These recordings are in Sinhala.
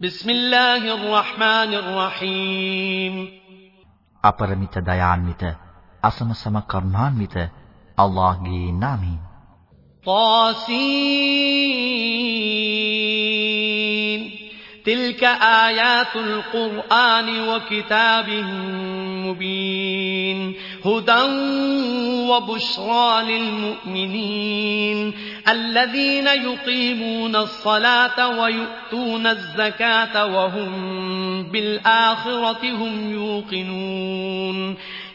بسم الله الرحمن الرحيم අපරමිත දයාන්විත අසමසම කරුණාන්විත අල්ලාහ්ගේ නාමයෙන් طاسين تلك آيات القرآن وكتاب مبين هدى وبشرى للمؤمنين الذين يقيمون الصلاة ويؤتون الزكاة وهم بالآخرة هم يوقنون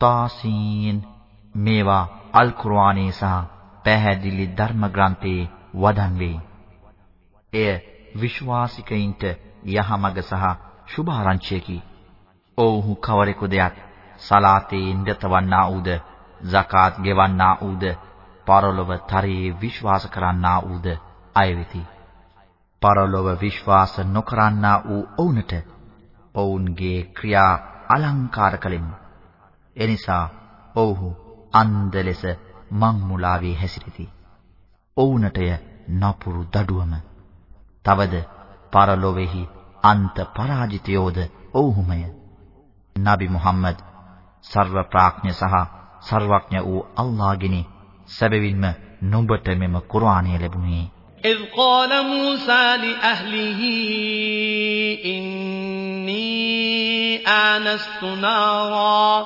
තාසීන් මේවා අල් කුර්ආනයේ සහ පැහැදිලි ධර්ම ග්‍රන්ථයේ වදන් වේ. එය විශ්වාසිකයින්ට යහමඟ සහ සුභාරංචියකි. ඔව්හු කවරෙකු දෙයක් සලාතේ නිරතවන්නා වූද, zakat ගෙවන්නා වූද, පරලොව තරයේ විශ්වාස කරන්නා වූද අය වෙති. පරලොව විශ්වාස නොකරන්නා වූ ඔවුන්ට ඔවුන්ගේ ක්‍රියා අලංකාර කලෙමු. එනිසා ඔව්හු අන්ධ ලෙස මං මුලාවේ හැසිරෙති. ඔවුන්ටය නපුරු දඩුවම. තවද පරලොවේහි අන්ත පරාජිතයෝද ඔව්හුමය. නබි මුහම්මද් සර්ව ප්‍රඥ සහ සර්වඥ වූ අල්ලාහ්ගෙනි සැබවින්ම නුඹට මෙම කුර්ආනය ලැබුණේ إذ قال موسى لأهله إني آنست نارا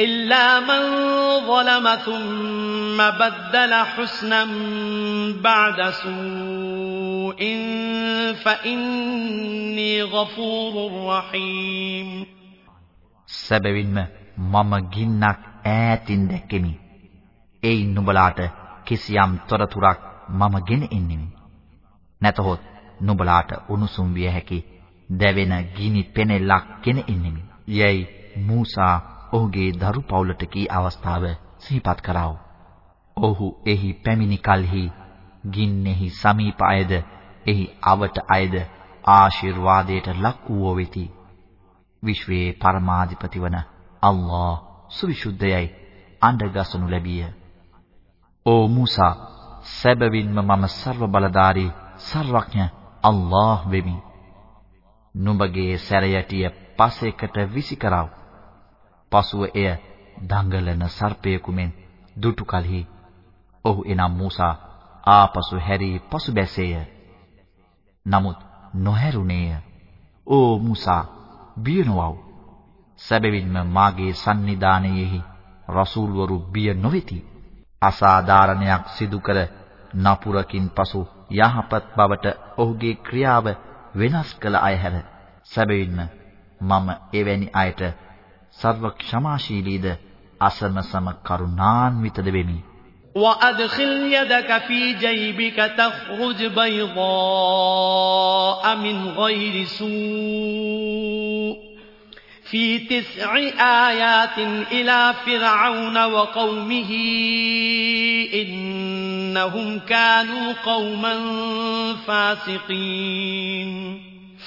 إلا من ظلم ثم بدل حسنا بعد سوء فإني غفور رحيم සැබවින්ම මම ගින්නක් ඈතින් දැක්කෙමි. ඒයින් නුඹලාට කිසියම් තොරතුරක් මම ගෙන එන්නෙමි. නැතහොත් නුඹලාට උණුසුම් විය හැකි දැවෙන ගිනි පෙනෙල්ලක් ගෙන එන්නෙමි. යැයි මූසා ඔහුගේ දරු පවුලට කී අවස්ථාව සිහිපත් කරව. ඔහු එහි පැමිණි කලෙහි ගින්නෙහි සමීප අයද එහි අවට අයද ආශිර්වාදයට ලක් වූ වෙති. විශ්වයේ පරමාධිපති වන අල්ලාහ් සුවිසුද්ධයයි අඬගසනු ලැබිය. "ඕ මූසා, සැබවින්ම මම ਸਰව බලධාරී, සර්වඥ අල්ලාහ් වෙමි. නුඹගේ සැරයටිය පසෙකට විසිකරව. පසුව එය දඟලන සර්පයෙකු මෙන් දුටු කලෙහි ඔහු එනම් මූසා ආපසු හැරී පසු බැසේය. නමුත් නොහැරුණේය. "ඕ මූසා, බිය නොවව්. සැබවින්ම මාගේ සන්නිධානයේහි රසූල්වරු බිය නොවේති. අසාධාරණයක් සිදු කර නපුරකින් පසු යහපත් බවට ඔහුගේ ක්‍රියාව වෙනස් කළ අය හැර සැබවින්ම මම එවැනි අයට සර්ව ක්ෂමාශීලීද අසමසම කරුණාන්විතද වෙමි. وأدخل يدك في جيبك تخرج بيضاء من غير سوء في تسع آيات إلى فرعون وقومه إن إنهم كانوا قوما فاسقين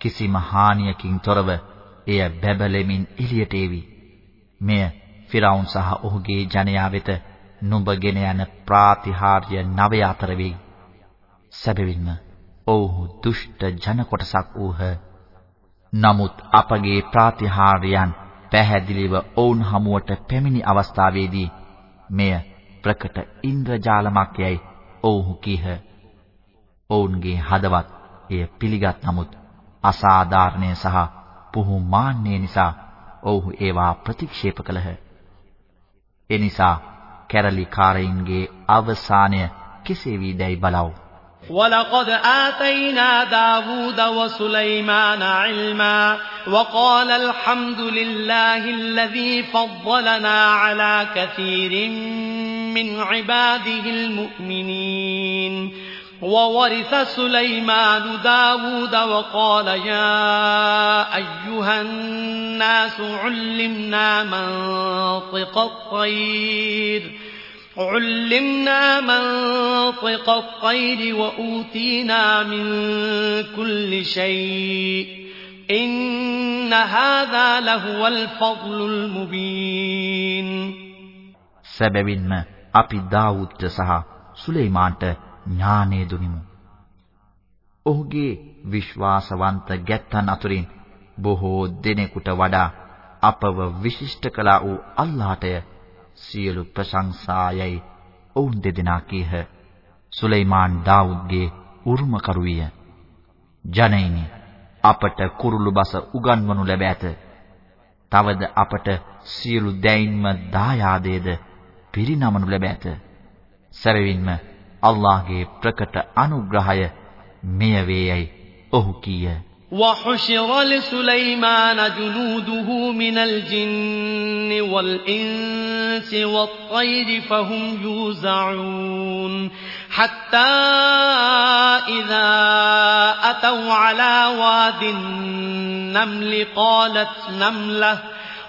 කිසිම හානියකින් තොරව එය බැබලෙමින් එළියට එවි. මෙය ෆිරාවුන් සහ ඔහුගේ ජනයා වෙත නුඹගෙන යන ප්‍රාතිහාර්ය නවය අතර වෙයි. සැබවින්ම ඔව්හු දුෂ්ට ජන කොටසක් වූහ. නමුත් අපගේ ප්‍රාතිහාර්යයන් පැහැදිලිව ඔවුන් හමුවට පැමිණි අවස්ථාවේදී මෙය ප්‍රකට ඉන්ද්‍රජාලමක් යයි ඔවුහු කීහ. ඔවුන්ගේ හදවත් එය පිළිගත් නමුත් අසාධාරණය සහ පුහු මාන්නය නිසා ඔවුහු ඒවා ප්‍රතික්ෂේප කළහ. එනිසා කැරලිකාරයින්ගේ අවසානය කෙසේ වීදැයි බලව්. وَلَقَدْ آتَيْنَا دَاوُودَ وَسُلَيْمَانَ عِلْمًا وَقَالَ الْحَمْدُ لِلَّهِ الَّذِي فَضَّلَنَا عَلَى كَثِيرٍ مِنْ عِبَادِهِ الْمُؤْمِنِينَ وَوَرِثَ سُلَيْمَانُ دَاوُودَ وَقَالَ يَا أَيُّهَا النَّاسُ عُلِّمْنَا مَنطِقَ الطَّيْرِ علمنا منطق الطير وأوتينا من كل شيء إن هذا لهو الفضل المبين සැබවින්ම අපි දාවුද්ට සහ සුලේමාන්ට ඥානෙ දුනිමු. ඔහුගේ විශ්වාසවන්ත ගැත්තන් අතුරින් බොහෝ දෙනෙකුට වඩා අපව විශිෂ්ට කළා වූ අල්ලාහටය සියලු ප්‍රශංසායයි ඔවුන් දෙදෙනා කීහ. සුලෛමාන් දාවුද්ගේ උරුමකරු විය. ජනයිනි අපට කුරුළු බස උගන්වනු ලැබ ඇත. තවද අපට සියලු දැයින්ම දායාදයේද පිරිනමනු ලැබ ඇත. සැබවින්ම අල්ලාහ්ගේ ප්‍රකට අනුග්‍රහය මෙය වේයයි ඔහු කීය. وحشر لسليمان جنوده من الجن والإنس والطير فهم يوزعون حتى إذا أتوا على واد النمل قالت نملة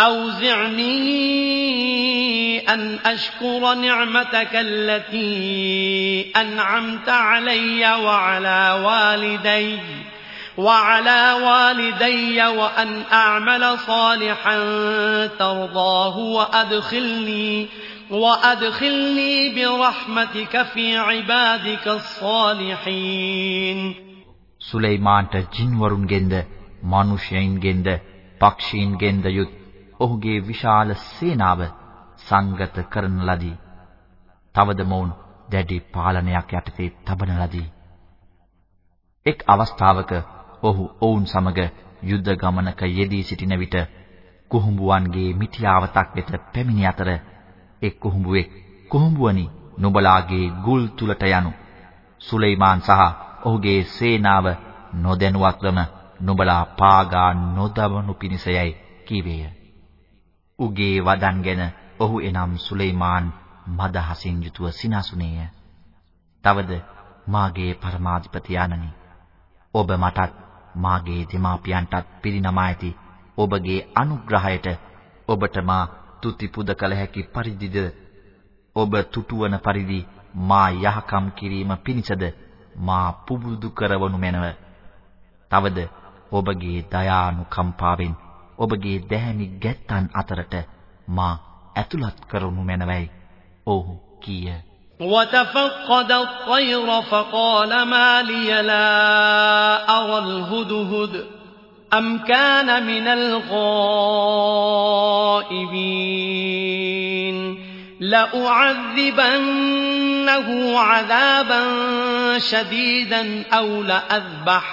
أوزعني أن أشكر نعمتك التي أنعمت علي وعلى والدي وعلى والدي وأن أعمل صالحا ترضاه وأدخلني وأدخلني برحمتك في عبادك الصالحين සුලෛමාන්ට ජින්වරුන්ගෙන්ද මිනිසයන්ගෙන්ද පක්ෂීන්ගෙන්ද යුත් ඔහුගේ විශාල සේනාව සංගත කරන ලදී. තවද මොවුන් දැඩි පාලනයක් යටතේ තබන ලදී. එක් අවස්ථාවක ඔහු ඔවුන් සමග යුද්ධ ගමනක යෙදී සිටින විට කුහුඹුවන්ගේ මිටියාවතක් වෙත පැමිණි අතර එක් කුහුඹුවෙක් කුහුඹුවනි නුඹලාගේ ගුල් තුලට යනු සුලෛමාන් සහ ඔහුගේ සේනාව නොදැනුවත්වම නුඹලා පාගා නොදවනු පිණිසයයි කීවේය. උගේ වදන් ගැන ඔහු එනම් සුලෛමාන් මදහසින් යුතුව සිනාසුනේය. තවද මාගේ පරමාධිපති ආනනි ඔබ මටත් මාගේ දෙමාපියන්ටත් පිරිනමා ඇති ඔබගේ අනුග්‍රහයට ඔබට මා තුති පුද කළ හැකි පරිදිද ඔබ තුටුවන පරිදි මා යහකම් කිරීම පිණිසද මා පුබුදු කරවනු මැනව. තවද ඔබගේ දයානුකම්පාවෙන් ඔබගේ දැහැමි ගැත්තන් අතරට මා ඇතුළත් කරනු මැනවයි. ඔහු කීය. وتفقد الطير فقال ما لي لا أرى الهدهد أم كان من الغائبين لأعذبنه عذابا شديدا أو لأذبحنه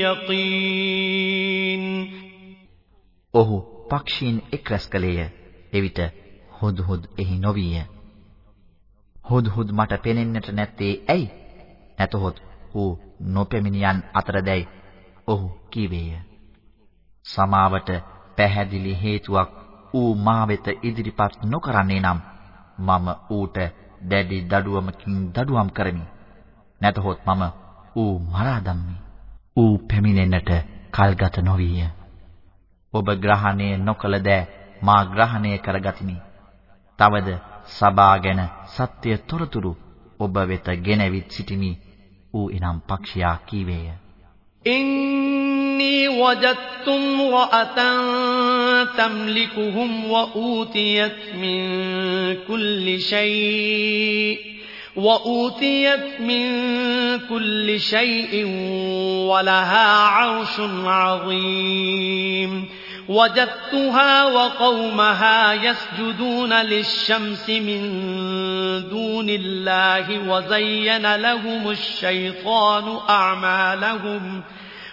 يقين ඔහු පක්ෂීන් එක්රැස් කළේය. එවිට හුද්හුද් එහි නොවිය. හුද්හුද් මට පෙනෙන්නට නැත්තේ ඇයි? නැතහොත් ඌ නොපෙමිනියන් අතරදැයි ඔහු කීවේය. සමාවට පැහැදිලි හේතුවක් ඌ මා වෙත ඉදිරිපත් නොකරන්නේ නම් මම ඌට දැඩි දඩුවමකින් දඩුවම් කරමි. නැතහොත් මම ඌ මරා දම්මි. ඌ පැමිණෙන්නට කල්ගත නොවිය. ඔබ ග්‍රහණය නොකළ දෑ මා ග්‍රහණය කරගතිමි. තවද සබා ගැන සත්‍ය තොරතුරු ඔබ වෙත ගෙනවිත් සිටිමි. ඌ එනම් පක්ෂයා කීවේය. إني وجدت امرأة تملكهم وأوتيت من كل شيء وأوتيت من كل شيء ولها عرش عظيم وجدتها وقومها يسجدون للشمس من دون الله وزين لهم الشيطان أعمالهم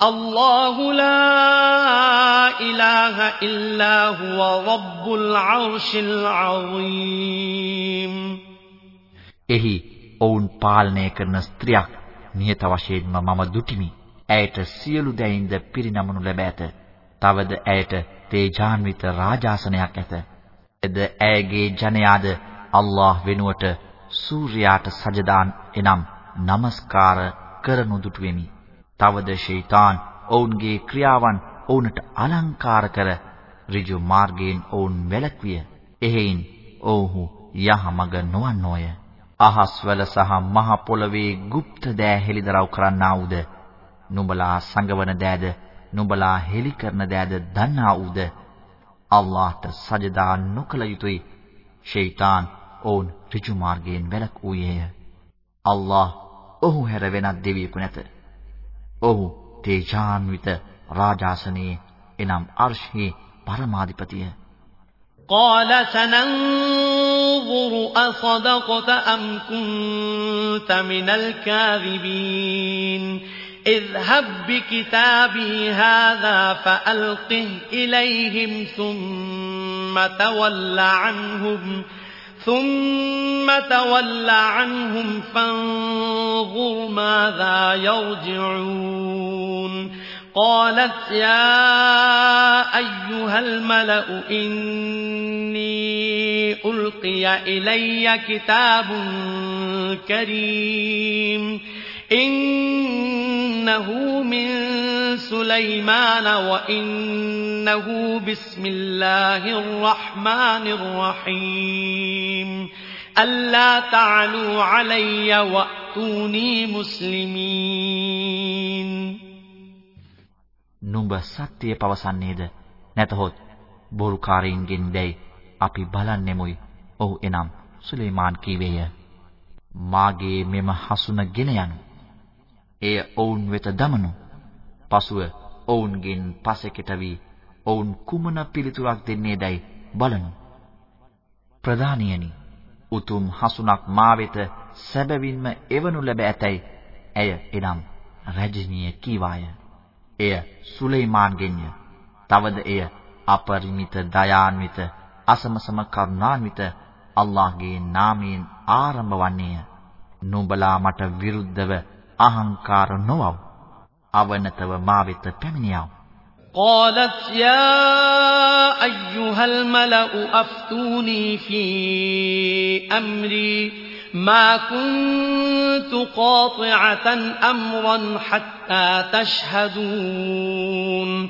الله لا إله إلا هو رب العرش العظيم එහි ඔවුන් පාලනය කරන ස්ත්‍රියක් නියත වශයෙන්ම මම දුටිමි. ඇයට සියලු දෑයින්ද පිරිනමනු ලැබ ඇත. තවද ඇයට තේජාන්විත රාජාසනයක් ඇත. එද ඇයගේ ජනයාද අල්ලාහ් වෙනුවට සූර්යාට සජදාන් එනම් নমස්කාර කරනු දුටුවෙමි. තවද ෂයිතාන් ඔවුන්ගේ ක්‍රියාවන් ඔවුන්ට අලංකාර කර ඍජු මාර්ගයෙන් ඔවුන් වැළැක්විය. එහෙයින් ඔව්හු යහමඟ නොවන්නෝය. අහස්වල සහ මහ පොළවේ গুপ্ত දෑ හෙළිදරව් කරන්නා වූද නුඹලා සංගවන දෑද නුඹලා හෙළි කරන දෑද දන්නා වූද අල්ලාහට සජදා නොකළ යුතුයි ෂයිතාන් ඔවුන් ඍජු මාර්ගයෙන් වැළක්වූයේය අල්ලාහ් ඔහු හැර වෙනත් දෙවියෙකු නැත ඔහු තේජාන්විත රාජාසනයේ එනම් අර්ශ්හි පරමාධිපතිය قال سننظر أصدقت أم كنت من الكاذبين اذهب بكتابي هذا فألقه إليهم ثم تول عنهم ثم تول عنهم فانظر ماذا يرجعون قالت يا أيها الملأ إني ألقي إلي كتاب كريم إنه من سليمان وإنه بسم الله الرحمن الرحيم ألا تعلوا علي وأتوني مسلمين නුඹ සත්‍යය පවසන්නේද නැතහොත් බොරුකාරයින්ගෙන් දැයි අපි බලන්නෙමුයි. ඔහු එනම් සුලේමාන් කීවේය. මාගේ මෙම හසුන ගෙන යනු. එය ඔවුන් වෙත දමනු. පසුව ඔවුන්ගෙන් පසෙකට වී ඔවුන් කුමන පිළිතුරක් දෙන්නේදයි බලනු. ප්‍රධානියනි උතුම් හසුනක් මා වෙත සැබවින්ම එවනු ලැබ ඇතැයි ඇය එනම් රජිනිය කීවාය. එය සුලෛමාන්ගෙන්ය. තවද එය අපරිමිත දයාන්විත අසමසම කරුණාන්විත අල්ලාහ්ගේ නාමයෙන් ආරම්භ වන්නේය. නුඹලා මට විරුද්ධව අහංකාර නොවව්. අවනතව මා වෙත පැමිණියව. قالت يا أيها الملأ أفتوني في أمري ما كنت قاطعة أمرا حتى تشهدون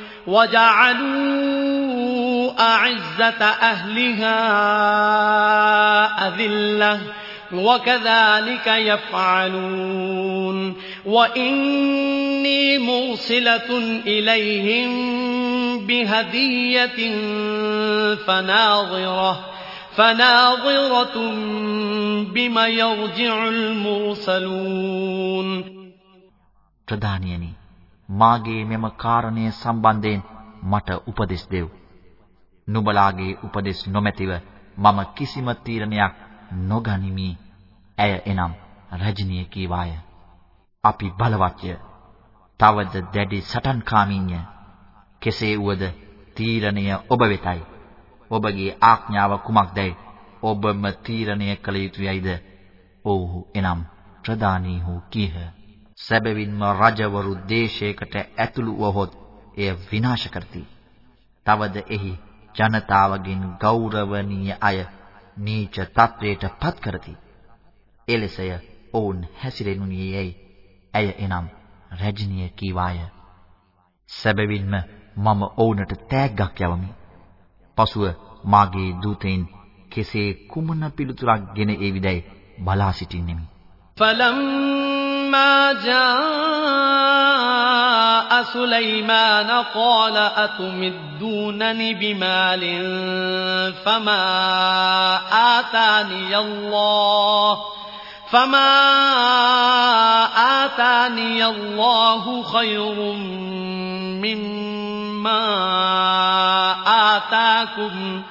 وجعلوا أعزة أهلها أذلة وكذلك يفعلون وإني موصلة إليهم بهدية فناظرة فناظرة بم يرجع المرسلون ප්‍රධානියනි මාගේ මෙම කාරණය සම්බන්ධයෙන් මට උපදෙස් දෙව්. නුඹලාගේ උපදෙස් නොමැතිව මම කිසිම තීරණයක් නොගනිමි. ඇය එනම් රජිනිය කීවාය. අපි බලවත්ය. තවද දැඩි සටන්කාමීන්ය. කෙසේ වුවද තීරණය ඔබ වෙතයි. ඔබගේ ආඥාව කුමක්දයි ඔබම තීරණය කළ යුතුයයිද? ඔව්හු එනම් ප්‍රධානීහු කීහ. සැබවින්ම රජවරු දේශයකට ඇතුළු වහොත් එය විනාශ කරති. තවද එහි ජනතාවගෙන් ගෞරවනීය අය නීච තත්වයට පත් කරති. එලෙසය ඔවුන් හැසිරෙනුනියයි ඇය එනම් රජිනිය කීවාය. සැබවින්ම මම ඔවුන්ට තෑග්ගක් යවමි. පසුව මාගේ දූතයින් කෙසේ කුමන පිළිතුරක් ගෙන ඒවිදයි බලා සිටින්නෙමි. فلما جاء سليمان قال أتمدونني بمال فما آتاني الله فما آتاني الله خير مما آتاكم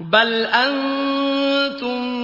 بل أنتم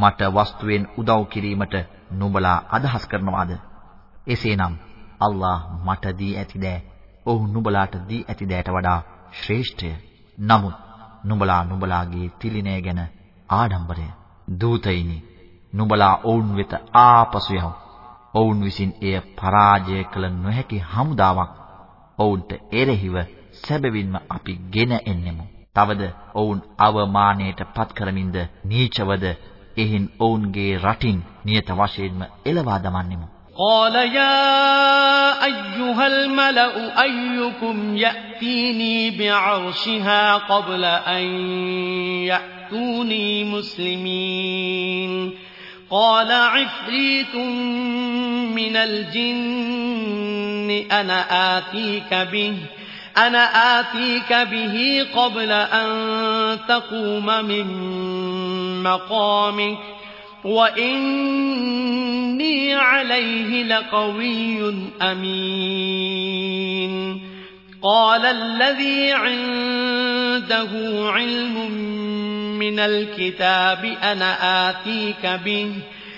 මට වස්තුවෙන් උදව් කිරීමට නුඹලා අදහස් කරනවාද? එසේනම් අල්ලාහ් මට දී ඇති දෑ ඔහු නුඹලාට දී ඇති දෑට වඩා ශ්‍රේෂ්ඨය. නමුත් නුඹලා නුඹලාගේ තිලිනය ගැන ආඩම්බරය. දූතයිනි නුඹලා ඔවුන් වෙත ආපසු යව්. ඔවුන් විසින් එය පරාජය කළ නොහැකි හමුදාවක්. ඔවුන්ට එරෙහිව සැබවින්ම අපි ගෙන එන්නෙමු. තවද ඔවුන් අවමානයට පත් කරමින්ද නීචවද එහෙන් ඔවුන්ගේ රටින් නියත වශයෙන්ම එළවා දමන්නෙමු. قال يا أيها الملأ أيكم يأتيني بعرشها قبل أن يأتوني مسلمين قال عفريت من الجن أنا آتيك به أنا آتيك به قبل أن تقوم من مقامك وإني عليه لقوي أمين قال الذي عنده علم من الكتاب أنا آتيك به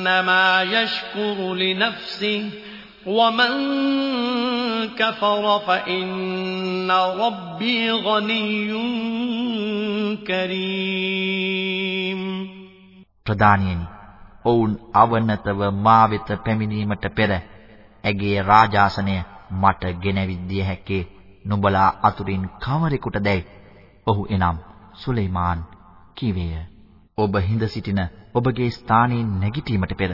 فإنما يشكر لنفسه ومن كفر فإن ربي غني كريم ප්‍රධානියනි ඔවුන් අවනතව මා වෙත පැමිණීමට පෙර ඇගේ රාජාසනය මට ගෙනවිත් දිය හැක්කේ නුඹලා අතුරින් කවරෙකුටදැයි ඔහු එනම් සුලෙයිමාන් කීවේය ඔබ හිඳ සිටින ඔබගේ ස්ථානයෙන් නැගිටීමට පෙර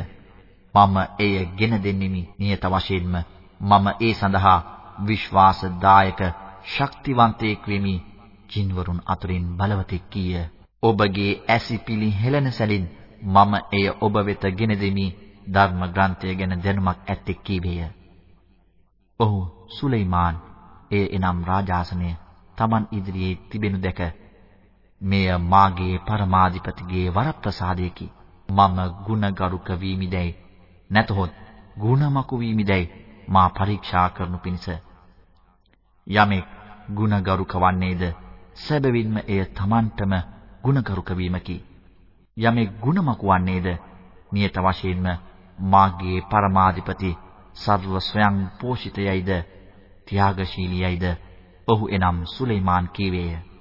මම එය ගෙන දෙන්නෙමි. නියත වශයෙන්ම මම ඒ සඳහා විශ්වාසදායක ශක්තිවන්තයෙක් වෙමි. ජින්වරුන් අතුරින් බලවතෙක් කීය. ඔබගේ ඇසිපිලි හෙළන සැලින් මම එය ඔබ වෙත ගෙන දෙමි. ධර්ම ග්‍රන්ථය ගැන දැනුමක් ඇත්තෙක් කීවේය. ඔහු සුලෙයිමාන් එය එනම් රාජාසනය. Taman ඉදිරියේ තිබෙනු දැක මෙය මාගේ පරමාධිපතිගේ වරප්‍රසාදයකි. මම ගුණගරුක වීමිදැයි නැතහොත් ගුණමකු වීමිදැයි මා පරීක්ෂා කරනු පිණිස. යමෙක් ගුණගරුක වන්නේද සැබවින්ම එය Tamanටම ගුණගරුක වීමකි. යමෙක් ගුණමකු වන්නේද නියත වශයෙන්ම මාගේ පරමාධිපති සර්ව ස්වයං පෝෂිතයයිද ත්‍යාගශීලීයයිද ඔහු එනම් සුලෙයිමාන් කීවේය.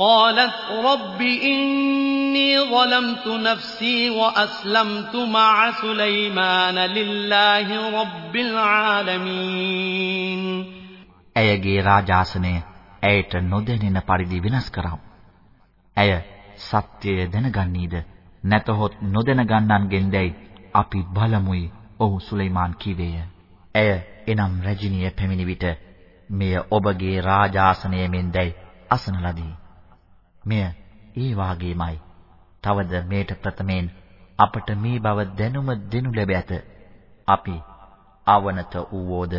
قالت رب إني ظلمت نفسي وأسلمت مع سليمان لله رب العالمين ඇයගේ රාජාසනය ඇයට නොදැනෙන පරිදි විනාශ කරව. ඇය සත්‍යය දැනගන්නීද නැතහොත් නොදැනගන්නන්ගෙන් දැයි අපි බලමුයි ඔහු සුලൈමාන් කීවේය. ඇය එනම් රජිනිය පැමිණි විට මෙය ඔබගේ රාජාසනය මෙන් දැයි අසන ලදී. මෙය ඒ වාගේමයි. තවද මේට ප්‍රථමයෙන් අපට මේ බව දැනුම දෙනු ලැබ ඇත. අපි අවනත වූවෝද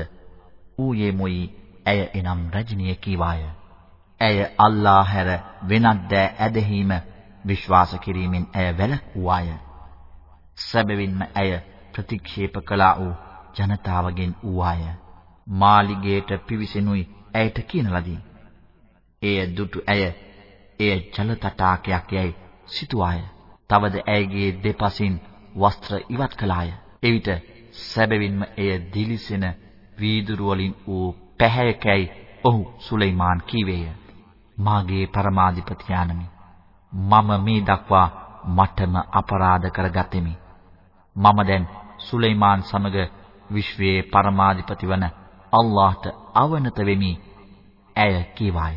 ඌයේමුයි ඇය එනම් රජිනිය කීවාය. ඇය අල්ලා හැර වෙනත් දෑ ඇදහිීම විශ්වාස කිරීමෙන් ඇය වැළක්වුවාය. සැබවින්ම ඇය ප්‍රතික්ෂේප කළා වූ ජනතාවගෙන් වූවාය. මාලිගයට පිවිසෙනුයි ඇයට කියන ලදී. එය දුටු ඇය එය ජල තටාකයක් යයි සිතුවාය. තවද ඇයගේ දෙපසින් වස්ත්‍ර ඉවත් කළාය. එවිට සැබවින්ම එය දිලිසෙන වීදුරු වලින් වූ පැහැයකයි ඔහු සුලൈමාන් කීවේය. මාගේ පරමාධිපති යානමි. මම මේ දක්වා මටම අපරාධ කරගත්තෙමි. මම දැන් සුලൈමාන් සමග විශ්වයේ පරමාධිපති වන අල්ලාහට අවනත වෙමි. ඇය කීවාය.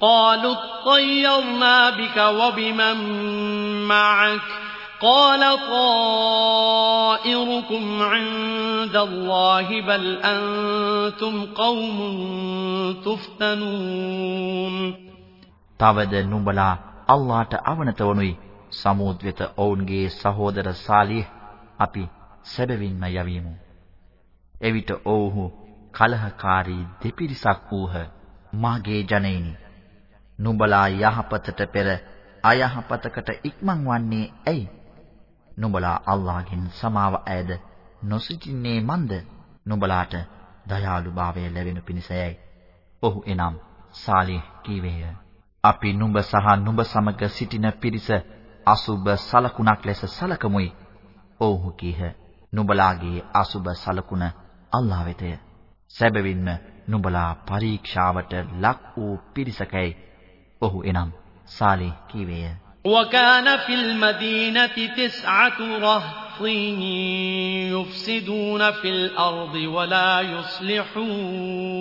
قالوا اطيرنا بك وبمن معك قال طائركم عند الله بل أنتم قوم تفتنون තවද නුඹලා අල්ලාහට අවනත වනුයි සමූද් වෙත ඔවුන්ගේ සහෝදර සාලිහ් අපි සැබවින්ම යවීමු. එවිට ඔව්හු කලහකාරී දෙපිරිසක් වූහ. මාගේ ජනෙයිනි. නුඹලා යහපතට පෙර අයහපතකට ඉක්මන් වන්නේ ඇයි? නුඹලා අල්ලාහ්ගෙන් සමාව ඇයද නොසිටින්නේ මන්ද? නුඹලාට දයාලුභාවය ලැබෙනු පිණිසයයි. ඔහු එනම් සාලිහ් කීවේය. අපි නුඹ සහ නුඹ සමග සිටින පිරිස අසුබ සලකුණක් ලෙස සලකමුයි. ඔව්හු කීහ. නුඹලාගේ අසුබ සලකුණ අල්ලා වෙතය. සැබවින්ම නුඹලා පරීක්ෂාවට ලක් වූ පිරිසකයි. ඔහු එනම් සාලිහ් කීවේය. وكان في المدينة تسعة رهط يفسدون في الأرض ولا يصلحون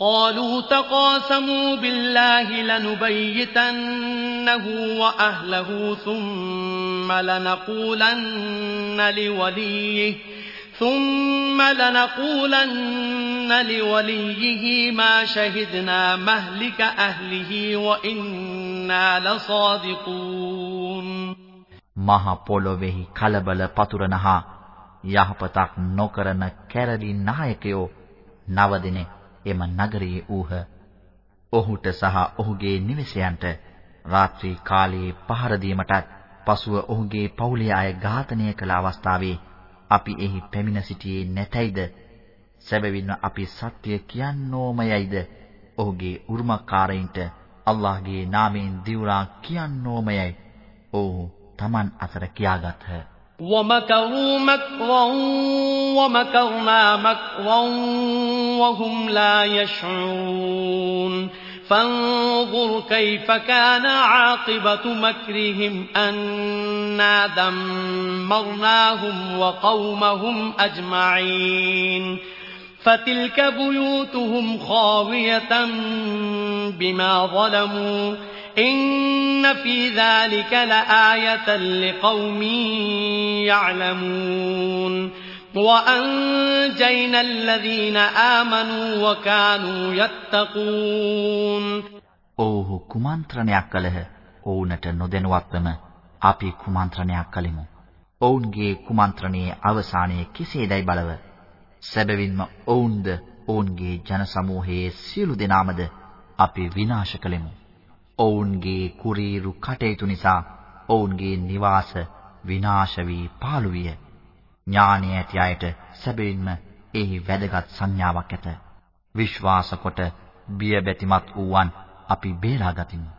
قالوا تقاسموا بالله لنبيتنه وأهله ثم لنقولن لوليه ثم لنقولن لوليه ما شهدنا مهلك أهله وإنا لصادقون මහ පොළොවේහි කලබල පතුරනහා යහපතක් නොකරන කැරලි නායකයෝ නව දිනේ එම නගරයේ ඌහ. ඔහුට සහ ඔහුගේ නිවසයන්ට රාත්‍රී කාලයේ පහර දීමටත් පසුව ඔහුගේ පවුලේ අය ඝාතනය කළ අවස්ථාවේ අපි එහි පැමිණ සිටියේ නැතයිද? සැබවින්ම අපි සත්‍ය කියන්නෝමයයිද? ඔහුගේ උරුමකාරයින්ට අල්ලාහ්ගේ නාමයෙන් දිවුරා කියන්නෝමයයි. ඔව්හු Taman අතර කියාගත්හ. ومكروا مكرا ومكرنا مكرا وهم لا يشعرون فانظر كيف كان عاقبة مكرهم أنا دمرناهم وقومهم أجمعين فتلك بيوتهم خاوية بما ظلموا إن في ذلك لآية لقوم يعلمون وأنجينا الذين آمنوا وكانوا يتقون ඔව්හු කුමන්ත්‍රණයක් කළහ. ඔවුන්ට නොදැනුවත්වම අපි කුමන්ත්‍රණයක් කළෙමු. ඔවුන්ගේ කුමන්ත්‍රණයේ අවසානය කෙසේදයි බලව. සැබවින්ම ඔවුන්ද ඔවුන්ගේ ජන සමූහයේ සියලු දෙනාමද අපි විනාශ කළෙමු. ඔවුන්ගේ කුරීරු කටයුතු නිසා ඔවුන්ගේ නිවාස විනාශ වී පාළු විය. ඥානය ඇති අයට සැබවින්ම එහි වැදගත් සංඥාවක් ඇත. විශ්වාස කොට බිය බැතිමත් වූවන් අපි බේරා ගතිමු.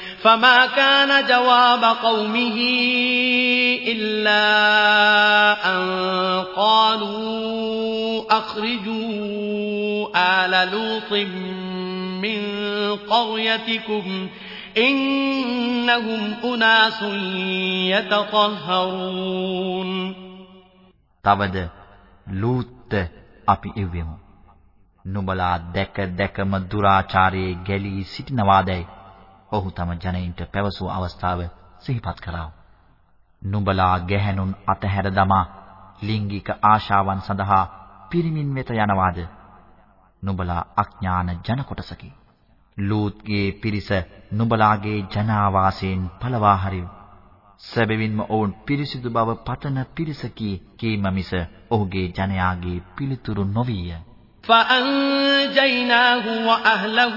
فما كان جواب قومه إلا أن قالوا أخرجوا آل لوط من قريتكم إنهم أناس يتطهرون තවද ලූත් අපි එවෙමු. නුඹලා දැක දැකම දුරාචාරයේ ගැලී සිටිනවාදයි ඔහු තම ජනයින්ට පැවසූ අවස්ථාව සිහිපත් කරා. නුඹලා ගැහැණුන් අතහැර දමා ලිංගික ආශාවන් සඳහා පිරිමින් වෙත යනවාද? නුඹලා අඥාන ජන කොටසකි. ලූත්ගේ පිරිස නුඹලාගේ ජනාවාසයෙන් පළවා හරිව්. සැබවින්ම ඔවුන් පිරිසිදු බව පතන පිරිසකි කීම මිස ඔහුගේ ජනයාගේ පිළිතුරු නොවිය. فأنجيناه وأهله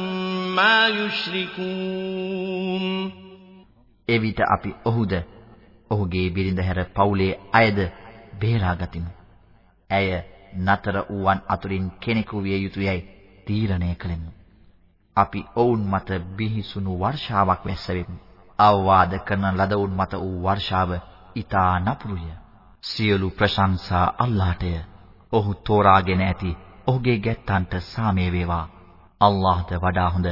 ما يشركون එවිට අපි ඔහුද ඔහුගේ බිරිඳ හැර පවුලේ අයද බේරා ගතිමු. ඇය නතර වූවන් අතුරින් කෙනෙකු විය යුතුයයි තීරණය කළෙමු. අපි ඔවුන් මත බිහිසුණු වර්ෂාවක් වැස්සෙමු. අවවාද කරන ලදවුන් මත වූ වර්ෂාව ඊතා නපුරුය. සියලු ප්‍රශංසා අල්ලාහටය. ඔහු තෝරාගෙන ඇති ඔහුගේ ගැත්තන්ට සාමය වේවා. අල්ලාහ්ද වඩා හොඳ.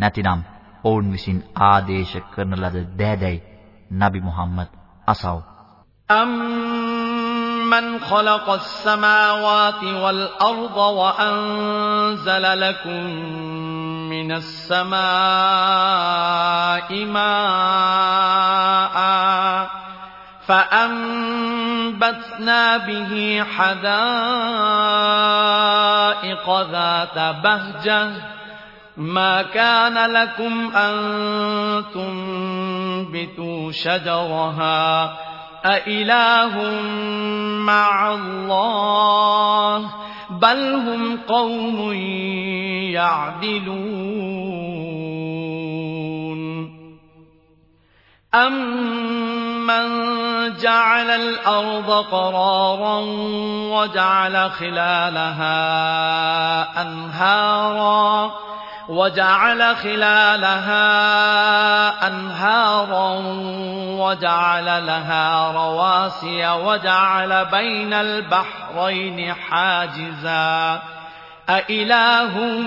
නැතිනම් ඔවුන් විසින් ආදේශ කරන ලද දෑදැයි නබි මුහම්මද් අසව්. أَمَّنْ خَلَقَ السَّمَاوَاتِ وَالْأَرْضَ وَأَنزَلَ لَكُم مِّنَ السَّمَاءِ مَاءً فَأَنبَتْنَا بِهِ حَدَائِقَ ذَاتَ بَهْجَةٍ ما كان لكم أن تنبتوا شجرها أإله مع الله بل هم قوم يعدلون أَمَّن جَعَلَ الْأَرْضَ قَرَارًا وَجَعَلَ خِلَالَهَا أَنْهَارًا وجعل خلالها أنهارا وجعل لها رواسي وجعل بين البحرين حاجزا أإله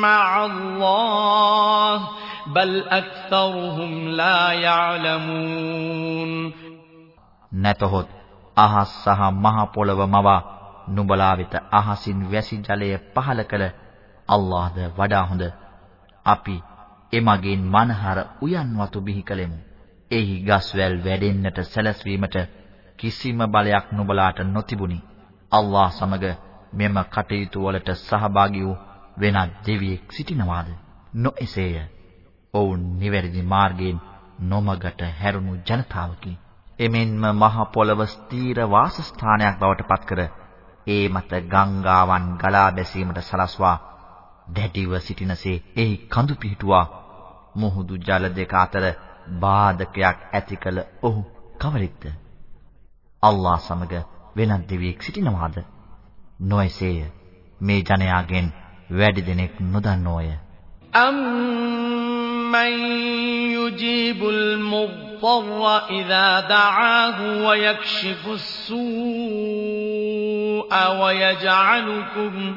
مع الله بل أكثرهم لا يعلمون නැතහොත් අහස් සහ මහ පොළව මවා නුඹලා වෙත අහසින් වැසි ජලය පහල කළ අල්ලාහ්ද වඩා හොඳ. අපි එමගින් මනහර උයන් වතු බිහි කලෙමු. එහි ගස්වැල් වැඩෙන්නට සැලැස්වීමට කිසිම බලයක් නුඹලාට නොතිබුණි. අල්ලාහ් සමග මෙම කටයුතු වලට සහභාගී වූ වෙනත් දෙවියෙක් සිටිනවාද? නොඑසේය. ඔවුන් නිවැරදි මාර්ගයෙන් නොමගට හැරුණු ජනතාවකි. එමෙන්ම මහ පොළව ස්ථීර වාසස්ථානයක් බවට පත්කර ඒ මත ගංගාවන් ගලා බැසීමට සලස්වා දැඩිව සිටිනසේ එහි කඳු පිහිටුවා මුහුදු ජල දෙක අතර බාධකයක් ඇති කළ ඔහු කවරෙක්ද? අල්ලා සමග වෙනත් දෙවියෙක් සිටිනවාද? නොයසේය. මේ ජනයාගෙන් වැඩි දෙනෙක් නොදන්නෝය. أَمَّن يُجِيبُ الْمُضْطَرَّ إِذَا دَعَاهُ وَيَكْشِفُ السُّوءَ وَيَجْعَلُكُمْ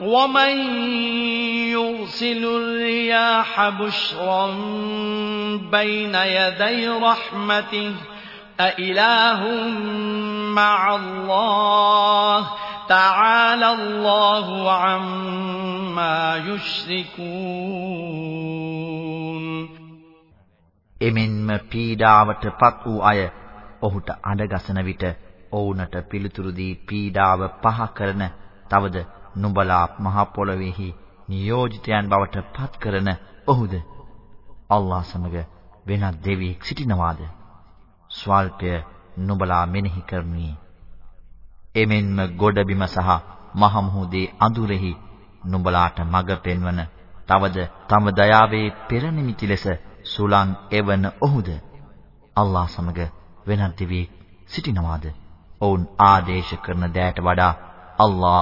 ومن يرسل الرياح بشرا بين يدي رحمته أإله مع الله تعالى الله عما يشركون එමෙන්ම පීඩාවට පත් වූ අය ඔහුට අඬගසන විට ඔවුන්ට පිළිතුරු දී පීඩාව පහ කරන තවද නුඹලා මහ පොළොවේහි නියෝජිතයන් බවට පත් කරන ඔහුද අල්ලාහ් සමග වෙනත් දෙවියෙක් සිටිනවාද? ස්වල්පය නුඹලා මෙනෙහි කරන්නේ. එමෙන්ම ගොඩබිම සහ මහ මුහුදේ අඳුරෙහි නුඹලාට මඟ පෙන්වන තවද තම දයාවේ පෙරනිමිති ලෙස සුලං එවන ඔහුද අල්ලාහ් සමග වෙනත් දෙවියෙක් සිටිනවාද? ඔවුන් ආදේශ කරන දෑට වඩා අල්ලාහ්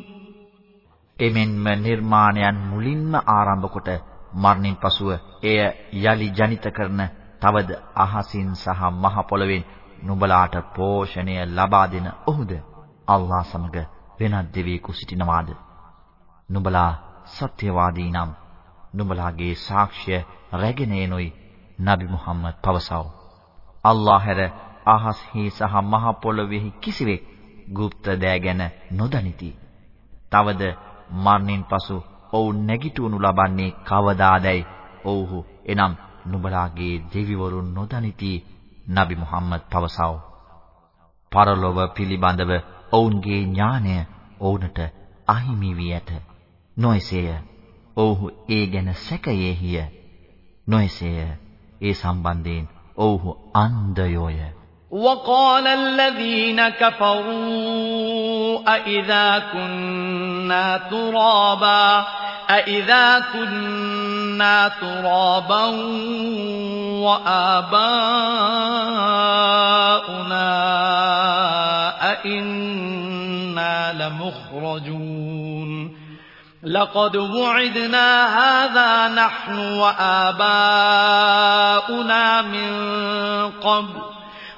එමෙන්ම නිර්මාණයන් මුලින්ම ආරම්භ කොට මරණින් පසුව එය යලි ජනිත කරන තවද අහසින් සහ මහ පොළවෙන් නුඹලාට පෝෂණය ලබා දෙන ඔහුද අල්ලා සමග වෙනත් දෙවියෙකු සිටිනවාද නුඹලා සත්‍යවාදී නම් නුඹලාගේ සාක්ෂ්‍ය රැගෙන එනොයි නබි මුහම්මද් පවසව. අල්ලාහ හැර අහස්හි සහ මහ පොළොවේහි කිසිවෙක් গুপ্ত දෑ ගැන නොදනිති. තවද මරණින් පසු ඔවුන් නැගිටවනු ලබන්නේ කවදාදැයි ඔව්හු එනම් නුඹලාගේ දෙවිවරුන් නොදනිති නබි මුහම්මද් පවසව. පරලොව පිළිබඳව ඔවුන්ගේ ඥානය ඔවුන්ට අහිමි වී ඇත. නොයසේය. ඔව්හු ඒ ගැන සැකයේහිය. නොයසේය. ඒ සම්බන්ධයෙන් ඔව්හු අන්ධයෝය. وقال الذين كفروا أإذا كنا ترابا أإذا كنا ترابا وآباؤنا أئنا لمخرجون. لقد وعدنا هذا نحن وآباؤنا من قبل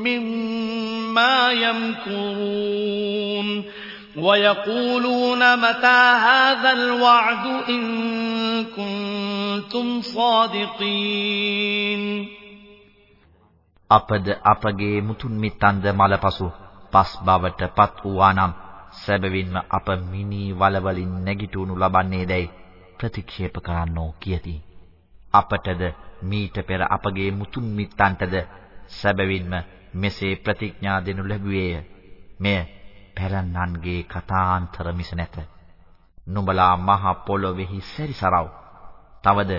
مما يمكرون ويقولون متى هذا الوعد إن كنتم صادقين අපද අපගේ මුතුන් මිත්තන්ද මලපසු පස් බවට පත් වූානම් සැබවින්ම අප මිනි වලවලින් නැගිටුණු ලබන්නේදයි ප්‍රතික්ෂේප කරන්නෝ කියති. අපටද මීට පෙර අපගේ මුතුන් මිත්තන්ටද සැබවින්ම මෙසේ ප්‍රතිඥා දෙනු ලැබුවේය. මෙය පැරණන්ගේ කතාන්තර මිස නැත. නුඹලා මහ පොළොවේහි සැරිසරව. තවද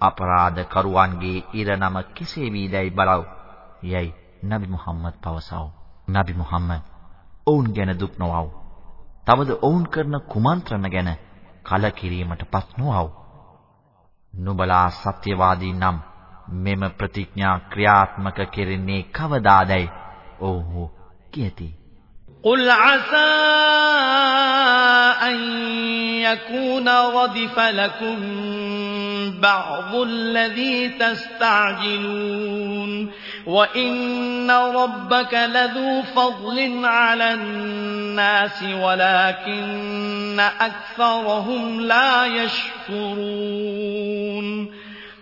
අපරාධ කරුවන්ගේ ඉරණම කෙසේ වීදැයි බලව. යයි නබි මුහම්මද් පවසව. නබි මුහම්මද් ඔවුන් ගැන දුක් නොවව්. තවද ඔවුන් කරන කුමන්ත්‍රණ ගැන කලකිරීමටපත් නොවව්. නුඹලා සත්‍යවාදී නම් මෙම ප්‍රතිඥා ක්‍රියාත්මක කෙරෙන්නේ කවදාදයි ඔව්හු කියති. قل عسى أن يكون ردف لكم بعض الذي تستعجلون وإن ربك لذو فضل على الناس ولكن أكثرهم لا يشكرون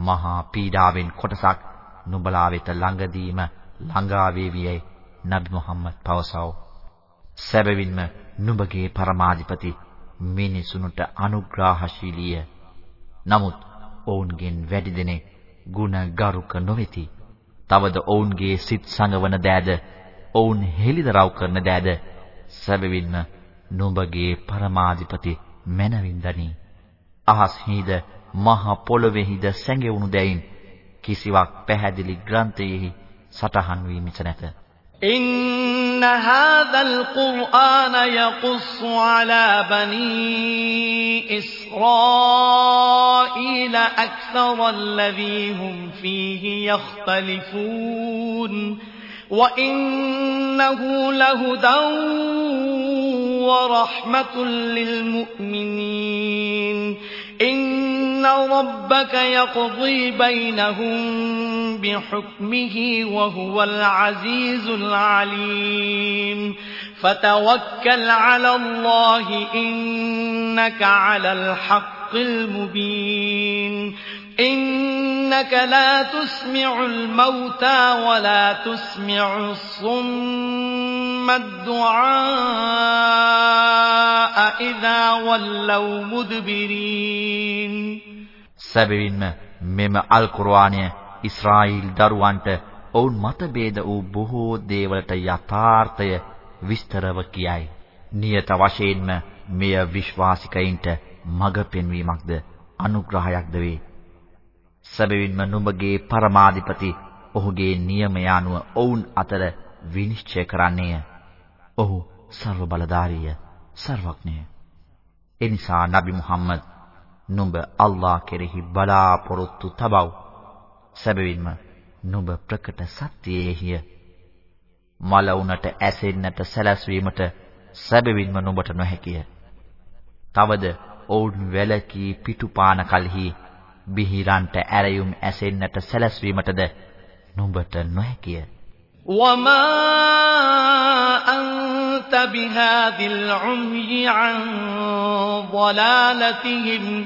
මහා පීඩාවෙන් කොටසක් නුඹලා වෙත ළඟදීම ළඟා වේවියයි නබි මුහම්මද් පවසව. සැබවින්ම නුඹගේ පරමාධිපති මිනිසුන්ට අනුග්‍රහශීලීය. නමුත් ඔවුන්ගෙන් වැඩි දෙනෙක් ගුණ ගරුක නොවේති. තවද ඔවුන්ගේ සිත් සංගවන දෑද ඔවුන් හෙළිදරව් කරන දෑද සැබවින්ම නුඹගේ පරමාධිපති මනවින් දනි. අහස් හිද මහ පොළොවේහිද සැඟවුණු දැයින් කිසිවක් පැහැදිලි ග්‍රන්ථයෙහි සටහන් වී මිස නැත. إن هذا القرآن يقص على بني إسرائيل أكثر الذي هم فيه يختلفون وإنه لهدى ورحمة للمؤمنين إن ربك يقضي بينهم بحكمه وهو العزيز العليم فتوكل على الله إنك على الحق المبين إنك لا تسمع الموتى ولا تسمع الصم الدعاء إذا ولوا مدبرين සැබවින්ම මෙම අල් කුර්ආනය ඊශ්‍රායෙල් දරුවන්ට ඔවුන් මතභේද වූ බොහෝ දේවලට යථාර්ථය විස්තරව කියයි. නියත වශයෙන්ම මෙය විශ්වාසිකයින්ට මඟ පෙන්වීමක්ද අනුග්‍රහයක්ද වේ. සැබවින්ම නුඹගේ පරමාධිපති ඔහුගේ නියමය අනුව ඔවුන් අතර විනිශ්චය කරන්නේය. ඔහු ਸਰව බලධාරීය, සර්වඥය. එනිසා නබි මුහම්මද් නුඹ අල්ලාහ කෙරෙහි බලාපොරොත්තු තබව්. සැබවින්ම නුඹ ප්‍රකට සත්‍යයේහිය. මලවුනට ඇසෙන්නට සැලැස්වීමට සැබවින්ම නුඹට නොහැකිය. තවද ඔවුන් වැලකී පිටුපාන කලෙහි බිහිරන්ට ඇරයුම් ඇසෙන්නට සැලැස්වීමටද නුඹට නොහැකිය. وما أنت بهذه العمي عن ضلالتهم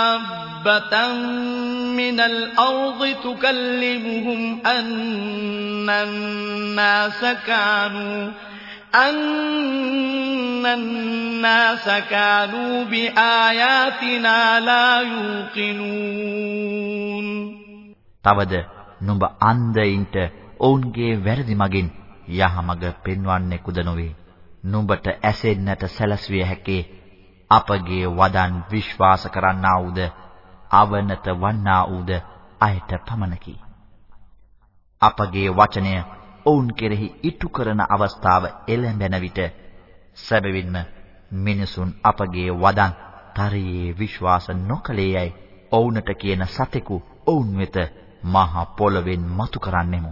من الأرض تكلمهم أن الناس كانوا أن الناس كانوا بآياتنا لا يوقنون තවද නුඹ අන්ධයින්ට ඔවුන්ගේ වැරදි මගින් යහමඟ පෙන්වන්නෙකුද නොවේ. නුඹට ඇසෙන්නට සැලසුවේ හැකේ අපගේ වදන් විශ්වාස කරන්නා වූද අවනත වන්නා වූද අයට පමණකි. අපගේ වචනය ඔවුන් කෙරෙහි ඉටු කරන අවස්ථාව එළඹෙන විට සැබවින්ම මිනිසුන් අපගේ වදන් තරයේ විශ්වාස නොකලේයයි ඔවුන්ට කියන සතෙකු ඔවුන් වෙත මහ පොළවෙන් මතු කරන්නෙමු.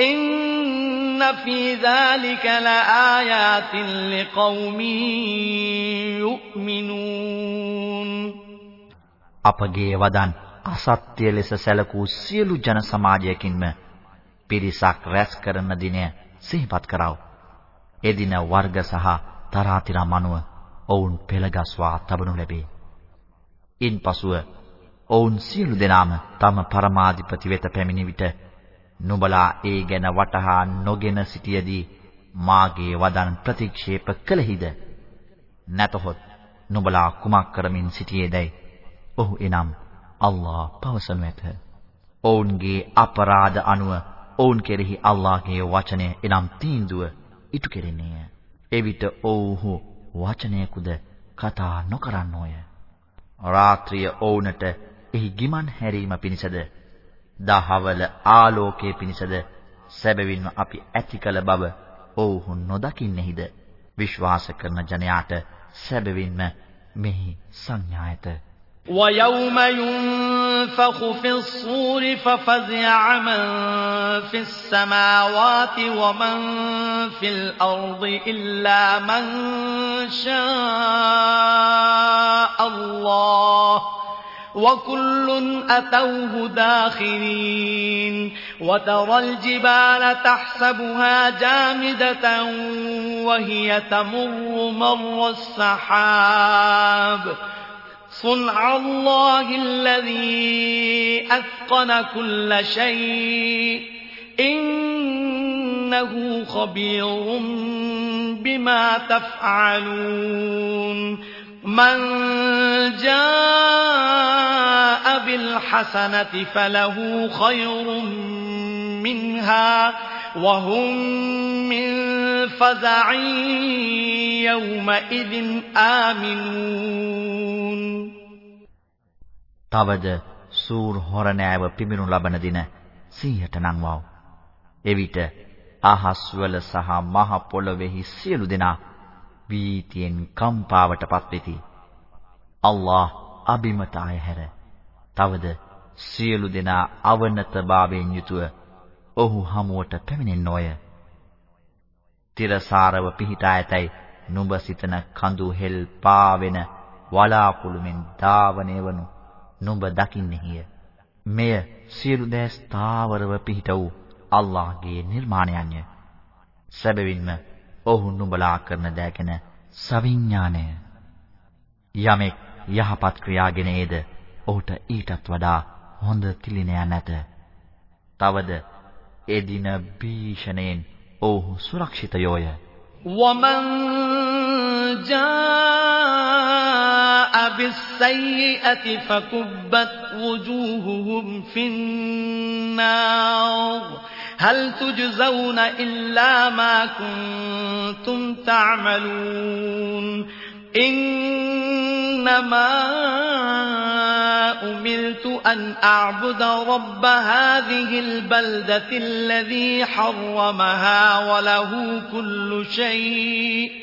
إن في ذلك لآيات لقوم يؤمنون අපගේ වදන් අසත්‍ය ලෙස සැලකූ සියලු ජන සමාජයකින්ම පිරිසක් රැස් කරන දිනය සිහිපත් කරව. එදින වර්ග සහ තරාතිරම් අනුව ඔවුන් පෙළගස්වා තබනු ලැබේ. ඉන්පසුව ඔවුන් සියලු දෙනාම තම පරමාධිපති වෙත පැමිණි විට නුඹලා ඒ ගැන වටහා නොගෙන සිටියේදී මාගේ වදන් ප්‍රතික්ෂේප කළෙහිද? නැතහොත් නුඹලා කුමක් කරමින් සිටියේදයි? ඔහු එනම් අල්ලාහ් පවසනු ඇත. ඔවුන්ගේ අපරාධ අනුව ඔවුන් කෙරෙහි අල්ලාහ්ගේ වචනය එනම් තීන්දුව ඉටු කෙරෙන්නේය. එවිට ඔව්හු වචනයකුද කතා නොකරන්නෝය. රාත්‍රිය ඔවුන්ට එහි ගිමන් හැරීම පිණිසද දහවල ආලෝකයේ පිණිසද සැබවින්ම අපි ඇති කළ බව ඔවුහු නොදකින්නේහිද විශ්වාස කරන ජනයාට සැබවින්ම මෙහි සංඥායත ويوم ينفخ في الصور ففزع من في السماوات ومن في الأرض إلا من شاء الله وكل أتوه داخرين وترى الجبال تحسبها جامدة وهي تمر مر السحاب صنع الله الذي أتقن كل شيء إنه خبير بما تفعلون من جاء بالحسنة فله خير منها وهم من فزع يومئذ آمنون තවද සූර් හොරණෑව පිඹිනු ලබන දින සිහියට නංවව්. එවිට අහස්වල සහ මහ පොළොවේහි සියලු දෙනා වීතියෙන් කම්පාවටපත් වෙති. අල්ලාහ් අබිමත අය හැර. තවද සියලු දෙනා අවනතභාවයෙන් යුතුව ඔහු හමුවට පැමිණෙන්නෝය. තිරසාරව පිහිටා ඇතැයි නුඹ සිතන කඳු හෙල් පාවෙන වලාකුළු මෙන් ධාවනය වනු නුඹ දකින්නේය. මෙය සියලු දෑ ස්ථාවරව පිහිට වූ අල්ලාහ්ගේ නිර්මාණයන්ය. සැබවින්ම ඔහු නුඹලා කරන දෑ ගැන සවිඥානය. යමෙක් යහපත් ක්‍රියාගෙන ඒද ඔහුට ඊටත් වඩා හොඳ තිලිනයක් නැත. තවද එදින භීෂණයෙන් ඔහු සුරක්ෂිතයෝය. ومن جاء بالسيئة فكبت وجوههم في النار هل تجزون إلا ما كنتم تعملون؟ إنما أمرت أن أعبد رب هذه البلدة الذي حرمها وله كل شيء.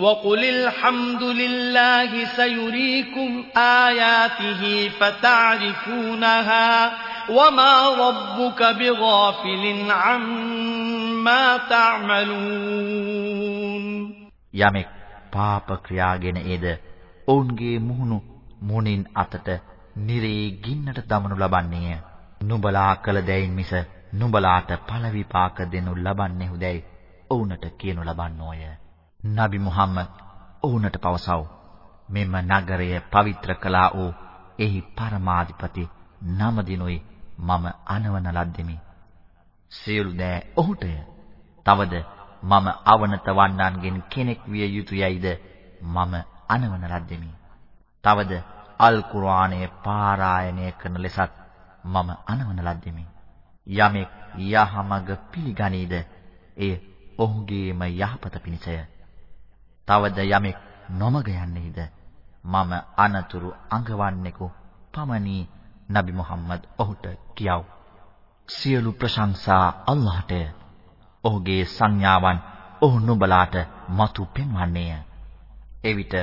وقل الحمد لله سيريكم آياته فتعرفونها وما ربك بغافل عما تعملون යමෙක් පාප ක්‍රියාගෙන ඒද ඔවුන්ගේ මුහුණු මුණින් අතට නිරේ ගින්නට දමනු ලබන්නේය. නුඹලා කළ දෙයින් මිස නුඹලාට ඵල විපාක දෙනු ලබන්නේහුදැයි ඔවුන්ට කියනු ලබන්නෝය. නබි මුහම්මද් ඔවුන්ට පවසව. මෙම නගරය පවිත්‍ර කළා වූ එහි පරමාධිපති නම දිනුයි මම අනවන ලද්දෙමි. සියලු දෑ ඔහුටය. තවද මම අවනත වන්නන්ගෙන් කෙනෙක් විය යුතුයයිද මම අනවන ලද්දෙමි. තවද අල් කුර්ආනය පාරායනය කරන ලෙසත් මම අනවන ලද්දෙමි. යමෙක් යහමඟ පිළිගනීද එය ඔහුගේම යහපත පිණිසය. තවද යමෙක් නොමග යන්නේද මම අනතුරු අඟවන්නෙකු පමණි නබි මුහම්මද් ඔහුට කියව. සියලු ප්‍රශංසා අල්ලාහටය. ඔහුගේ සංඥාවන් ඔහු නුඹලාට මතු පෙන්වන්නේය. එවිට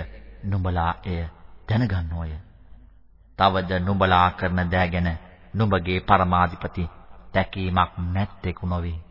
නුඹලා එය දැනගන්නෝය. තවද නුඹලා කරන දෑ ගැන නුඹගේ පරමාධිපති තැකීමක් නැත්තේකු නොවේ.